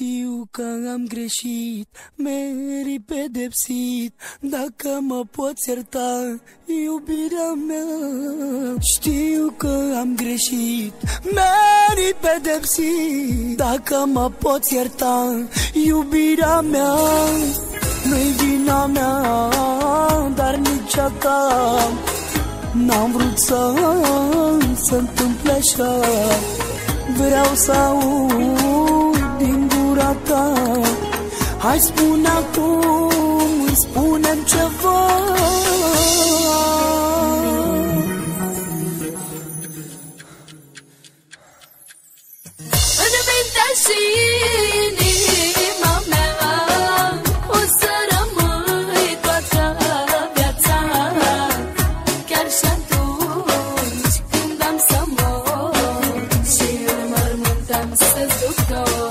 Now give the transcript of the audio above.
Știu că am greșit, meri pedepsit. Dacă mă poți ierta, iubirea mea. Știu că am greșit, meri pedepsit. Dacă mă poți ierta, iubirea mea. Nu-i vina mea, dar nici a ta. N-am vrut să se întâmple așa. Vreau să aud din gura ta Hai spune acum, spune-mi ceva. În mintea și O să rămâi toată viața. Chiar și atunci când am să mor Și în mormânt am să-ți duc dor